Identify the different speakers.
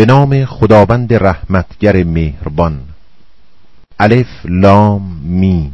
Speaker 1: به نام خداوند رحمتگر مهربان. الف لام می